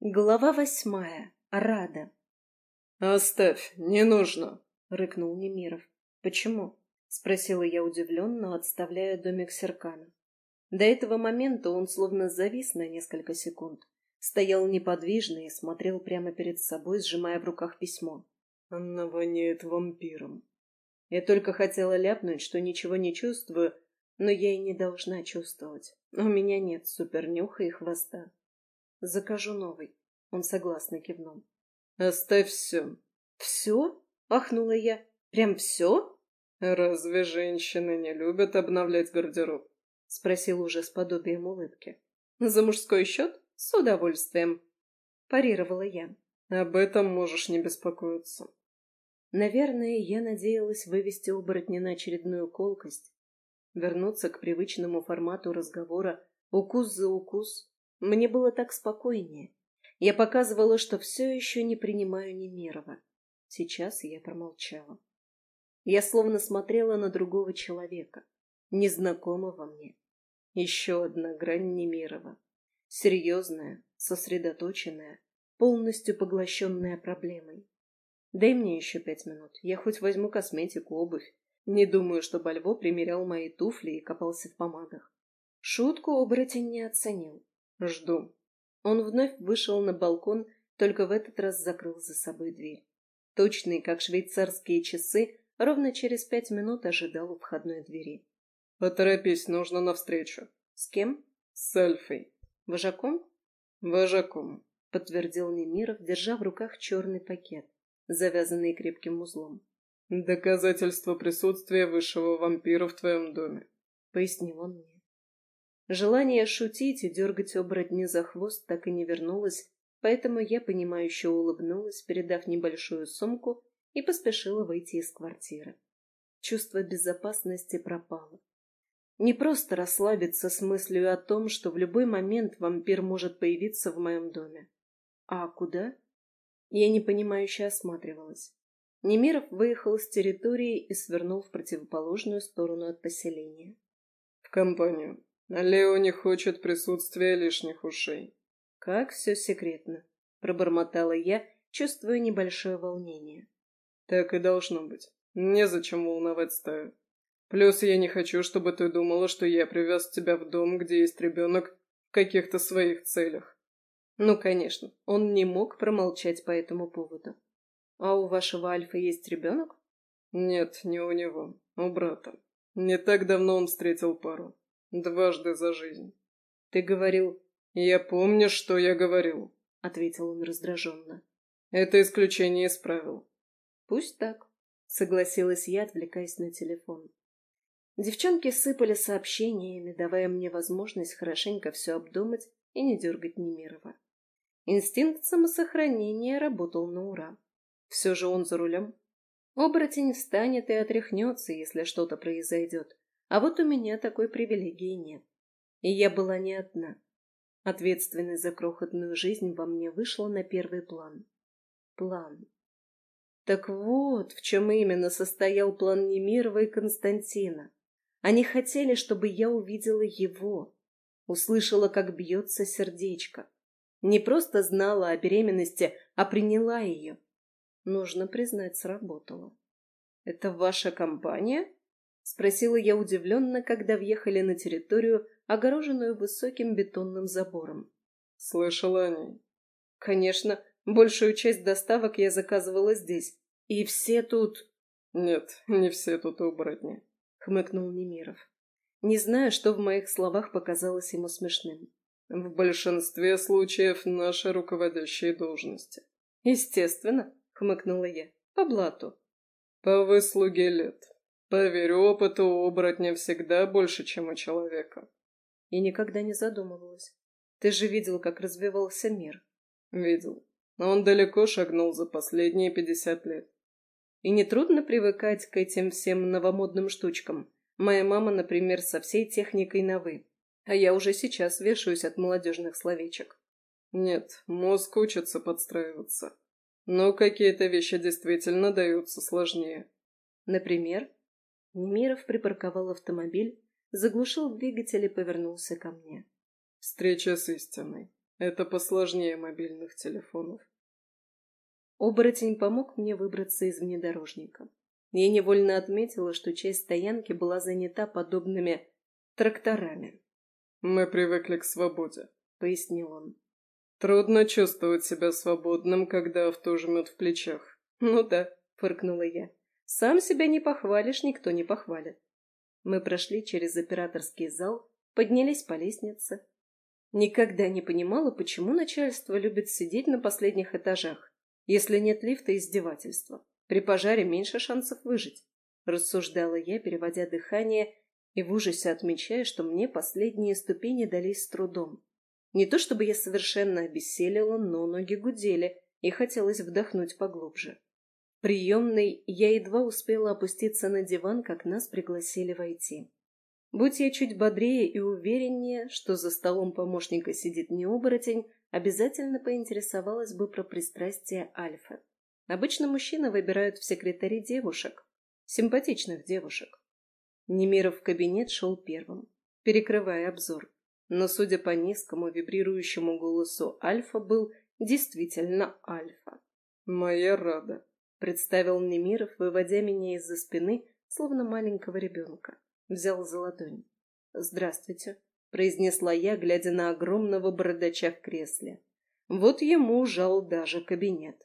Глава восьмая. Рада. «Оставь, не нужно!» — рыкнул Немиров. «Почему?» — спросила я удивленно, отставляя домик Серкана. До этого момента он словно завис на несколько секунд. Стоял неподвижно и смотрел прямо перед собой, сжимая в руках письмо. «Она воняет вампиром». Я только хотела ляпнуть, что ничего не чувствую, но я и не должна чувствовать. У меня нет супернюха и хвоста. Закажу новый. Он согласно кивнул. Оставь все. Все? Ахнула я. Прям все? Разве женщины не любят обновлять гардероб? Спросил уже с подобием улыбки. За мужской счет? С удовольствием. Парировала я. Об этом можешь не беспокоиться. Наверное, я надеялась вывести оборотня на очередную колкость, вернуться к привычному формату разговора укус за укус, мне было так спокойнее. Я показывала, что все еще не принимаю Немирова. Сейчас я промолчала. Я словно смотрела на другого человека, незнакомого мне. Еще одна грань Немирова. Серьезная, сосредоточенная, полностью поглощенная проблемой. Дай мне еще пять минут. Я хоть возьму косметику, обувь. Не думаю, что Бальво примерял мои туфли и копался в помадах. Шутку оборотень не оценил. Жду. Он вновь вышел на балкон, только в этот раз закрыл за собой дверь. Точный, как швейцарские часы, ровно через пять минут ожидал у входной двери. «Поторопись, нужно навстречу». «С кем?» «С Альфой». «Вожаком?» «Вожаком», — подтвердил Немиров, держа в руках черный пакет, завязанный крепким узлом. «Доказательство присутствия высшего вампира в твоем доме», — пояснил он мне. Желание шутить и дергать оборотни за хвост так и не вернулось, поэтому я понимающе улыбнулась, передав небольшую сумку, и поспешила выйти из квартиры. Чувство безопасности пропало. Не просто расслабиться с мыслью о том, что в любой момент вампир может появиться в моем доме. А куда? Я непонимающе осматривалась. Немиров выехал с территории и свернул в противоположную сторону от поселения. «В компанию», Лео не хочет присутствия лишних ушей. Как все секретно, пробормотала я, чувствуя небольшое волнение. Так и должно быть. Незачем волновать стаю. Плюс я не хочу, чтобы ты думала, что я привез тебя в дом, где есть ребенок, в каких-то своих целях. Ну, конечно, он не мог промолчать по этому поводу. А у вашего Альфа есть ребенок? Нет, не у него, у брата. Не так давно он встретил пару. Дважды за жизнь. Ты говорил... Я помню, что я говорил, — ответил он раздраженно. Это исключение из правил. Пусть так, — согласилась я, отвлекаясь на телефон. Девчонки сыпали сообщениями, давая мне возможность хорошенько все обдумать и не дергать Немирова. Инстинкт самосохранения работал на ура. Все же он за рулем. Оборотень встанет и отряхнется, если что-то произойдет. А вот у меня такой привилегии нет. И я была не одна. Ответственность за крохотную жизнь во мне вышла на первый план. План. Так вот, в чем именно состоял план Немирова и Константина. Они хотели, чтобы я увидела его, услышала, как бьется сердечко. Не просто знала о беременности, а приняла ее. Нужно признать, сработало. «Это ваша компания?» — спросила я удивленно, когда въехали на территорию, огороженную высоким бетонным забором. «Слышала о ней?» «Конечно, большую часть доставок я заказывала здесь. И все тут...» «Нет, не все тут оборотни», — хмыкнул Немиров. Не знаю, что в моих словах показалось ему смешным. «В большинстве случаев наши руководящие должности». «Естественно», — хмыкнула я, — «по блату». «По выслуге лет», Поверь, опыта у оборотня всегда больше, чем у человека. И никогда не задумывалась. Ты же видел, как развивался мир. Видел. Но он далеко шагнул за последние пятьдесят лет. И нетрудно привыкать к этим всем новомодным штучкам. Моя мама, например, со всей техникой на «вы». А я уже сейчас вешаюсь от молодежных словечек. Нет, мозг учится подстраиваться. Но какие-то вещи действительно даются сложнее. Например? Немиров припарковал автомобиль, заглушил двигатель и повернулся ко мне. «Встреча с истиной. Это посложнее мобильных телефонов. Оборотень помог мне выбраться из внедорожника. Я невольно отметила, что часть стоянки была занята подобными тракторами. «Мы привыкли к свободе», — пояснил он. «Трудно чувствовать себя свободным, когда авто жмет в плечах». «Ну да», — фыркнула я. «Сам себя не похвалишь, никто не похвалит». Мы прошли через операторский зал, поднялись по лестнице. Никогда не понимала, почему начальство любит сидеть на последних этажах. Если нет лифта, издевательства. При пожаре меньше шансов выжить. Рассуждала я, переводя дыхание и в ужасе отмечая, что мне последние ступени дались с трудом. Не то чтобы я совершенно обессилела, но ноги гудели, и хотелось вдохнуть поглубже. Приемной я едва успела опуститься на диван, как нас пригласили войти. Будь я чуть бодрее и увереннее, что за столом помощника сидит не оборотень, обязательно поинтересовалась бы про пристрастие Альфа. Обычно мужчины выбирают в секретаре девушек, симпатичных девушек. Немиров в кабинет шел первым, перекрывая обзор. Но, судя по низкому вибрирующему голосу Альфа, был действительно Альфа. «Моя рада», — представил Немиров, выводя меня из-за спины, словно маленького ребенка. Взял за ладонь. «Здравствуйте», — произнесла я, глядя на огромного бородача в кресле. Вот ему жал даже кабинет.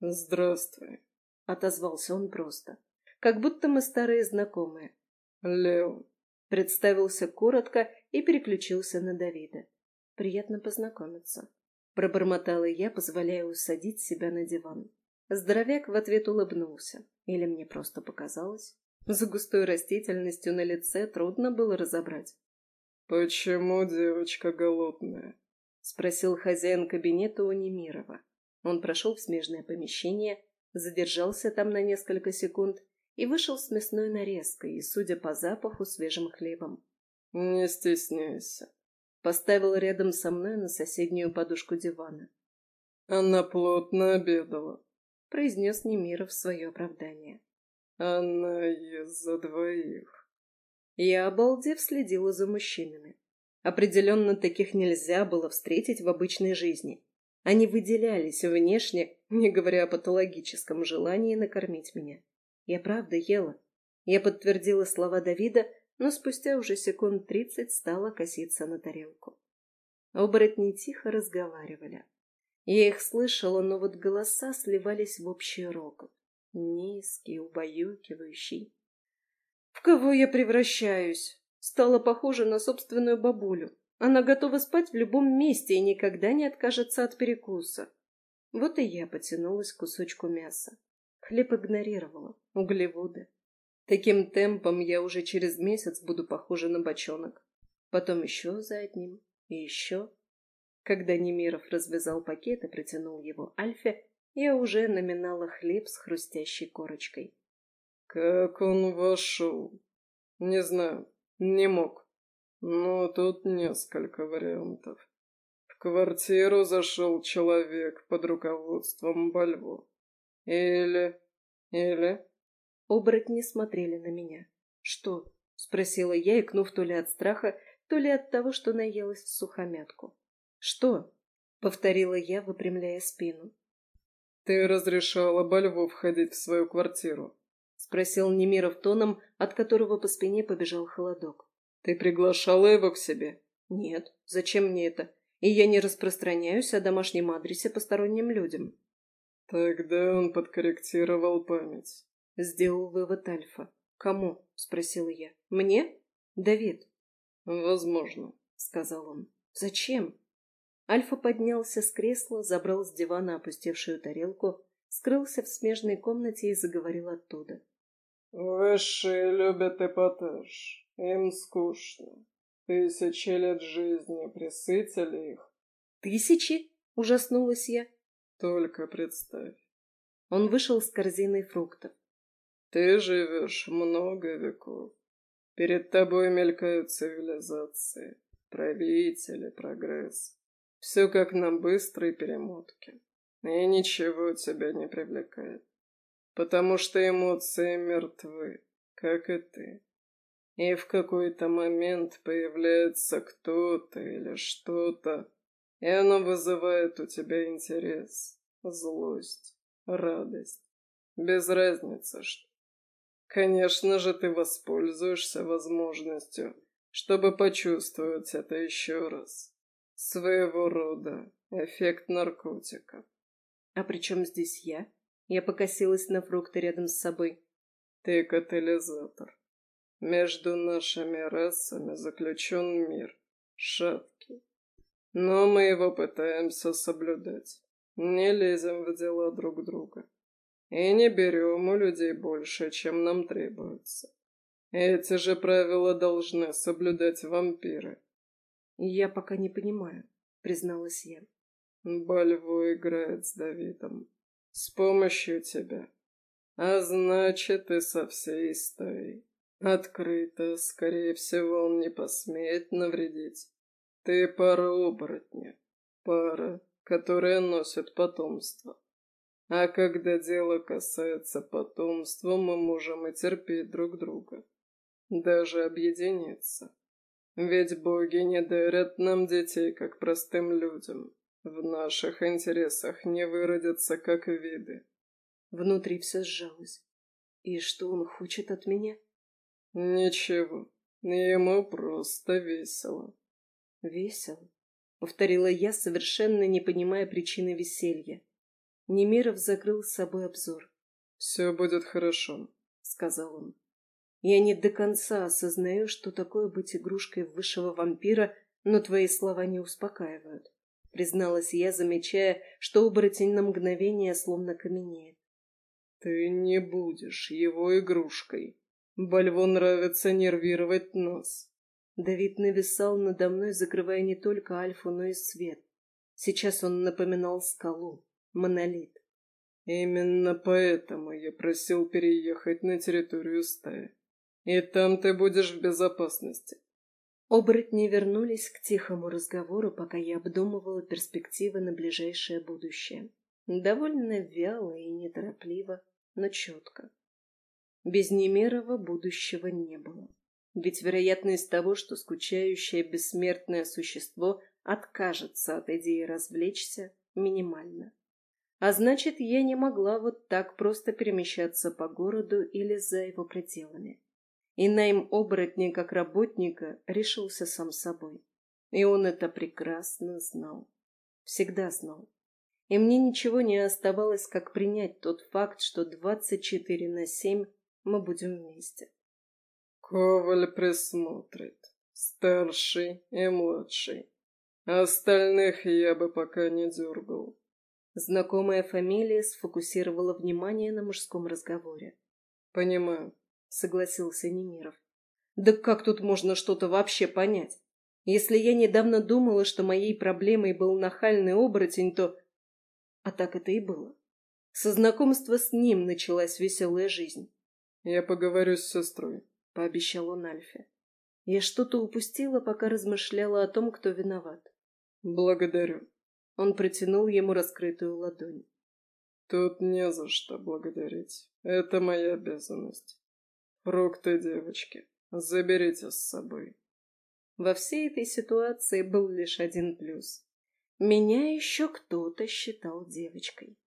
«Здравствуй», — отозвался он просто, как будто мы старые знакомые. «Лео», — представился коротко и переключился на Давида. «Приятно познакомиться», — пробормотала я, позволяя усадить себя на диван. Здоровяк в ответ улыбнулся. Или мне просто показалось? За густой растительностью на лице трудно было разобрать. «Почему девочка голодная?» — спросил хозяин кабинета у Немирова. Он прошел в смежное помещение, задержался там на несколько секунд и вышел с мясной нарезкой и, судя по запаху, свежим хлебом. «Не стесняйся», — поставил рядом со мной на соседнюю подушку дивана. «Она плотно обедала», — произнес Немиров свое оправдание. Она ест за двоих. Я, обалдев, следила за мужчинами. Определенно таких нельзя было встретить в обычной жизни. Они выделялись внешне, не говоря о патологическом желании накормить меня. Я правда ела. Я подтвердила слова Давида, но спустя уже секунд тридцать стала коситься на тарелку. Оборотни тихо разговаривали. Я их слышала, но вот голоса сливались в общий рокот низкий, убаюкивающий. В кого я превращаюсь? Стала похожа на собственную бабулю. Она готова спать в любом месте и никогда не откажется от перекуса. Вот и я потянулась к кусочку мяса. Хлеб игнорировала. Углеводы. Таким темпом я уже через месяц буду похожа на бочонок. Потом еще за одним. И еще. Когда Немиров развязал пакет и протянул его Альфе, я уже наминала хлеб с хрустящей корочкой. «Как он вошел?» «Не знаю, не мог. Но тут несколько вариантов. В квартиру зашел человек под руководством Бальво. Или... или...» Оборотни смотрели на меня. «Что?» — спросила я, икнув то ли от страха, то ли от того, что наелась в сухомятку. «Что?» — повторила я, выпрямляя спину. «Ты разрешала Бальву входить в свою квартиру?» — спросил Немиров тоном, от которого по спине побежал холодок. «Ты приглашала его к себе?» «Нет. Зачем мне это? И я не распространяюсь о домашнем адресе посторонним людям». «Тогда он подкорректировал память», — сделал вывод Альфа. «Кому?» — спросила я. «Мне? Давид?» «Возможно», — сказал он. «Зачем?» Альфа поднялся с кресла, забрал с дивана опустевшую тарелку, скрылся в смежной комнате и заговорил оттуда. «Высшие любят эпатаж. Им скучно. Тысячи лет жизни присытили их». «Тысячи?» — ужаснулась я. «Только представь». Он вышел с корзиной фруктов. «Ты живешь много веков. Перед тобой мелькают цивилизации, правители, прогресс. Все как на быстрой перемотке. И ничего тебя не привлекает. Потому что эмоции мертвы, как и ты. И в какой-то момент появляется кто-то или что-то, и оно вызывает у тебя интерес, злость, радость. Без разницы что. Конечно же, ты воспользуешься возможностью, чтобы почувствовать это еще раз. Своего рода эффект наркотика. А при чем здесь я? Я покосилась на фрукты рядом с собой. Ты катализатор. Между нашими расами заключен мир, шаткий. Но мы его пытаемся соблюдать. Не лезем в дела друг друга. И не берем у людей больше, чем нам требуется. Эти же правила должны соблюдать вампиры. Я пока не понимаю, призналась я. Бальво играет с Давидом. С помощью тебя. А значит, и со всей стаей. Открыто, скорее всего, он не посмеет навредить. Ты пара оборотня. Пара, которая носит потомство. А когда дело касается потомства, мы можем и терпеть друг друга. Даже объединиться. Ведь боги не дарят нам детей, как простым людям. В наших интересах не выродятся, как виды. Внутри все сжалось. И что он хочет от меня? Ничего. Ему просто весело. Весело? Повторила я, совершенно не понимая причины веселья. Немиров закрыл с собой обзор. «Все будет хорошо», — сказал он. «Я не до конца осознаю, что такое быть игрушкой высшего вампира, но твои слова не успокаивают», — призналась я, замечая, что оборотень на мгновение словно каменеет. «Ты не будешь его игрушкой. Бальву нравится нервировать нас». Давид нависал надо мной, закрывая не только Альфу, но и свет. Сейчас он напоминал скалу монолит. Именно поэтому я просил переехать на территорию стаи. И там ты будешь в безопасности. Оборотни вернулись к тихому разговору, пока я обдумывала перспективы на ближайшее будущее. Довольно вяло и неторопливо, но четко. Без Немерова будущего не было. Ведь вероятность того, что скучающее бессмертное существо откажется от идеи развлечься, минимальна. А значит, я не могла вот так просто перемещаться по городу или за его пределами. И найм оборотня как работника решился сам собой. И он это прекрасно знал. Всегда знал. И мне ничего не оставалось, как принять тот факт, что 24 на 7 мы будем вместе. Коваль присмотрит. Старший и младший. Остальных я бы пока не дергал. Знакомая фамилия сфокусировала внимание на мужском разговоре. «Понимаю», — согласился Немиров. «Да как тут можно что-то вообще понять? Если я недавно думала, что моей проблемой был нахальный оборотень, то... А так это и было. Со знакомства с ним началась веселая жизнь. «Я поговорю с сестрой», — пообещал он Альфе. Я что-то упустила, пока размышляла о том, кто виноват. «Благодарю», он протянул ему раскрытую ладонь. «Тут не за что благодарить. Это моя обязанность. Фрукты, девочки, заберите с собой». Во всей этой ситуации был лишь один плюс. Меня еще кто-то считал девочкой.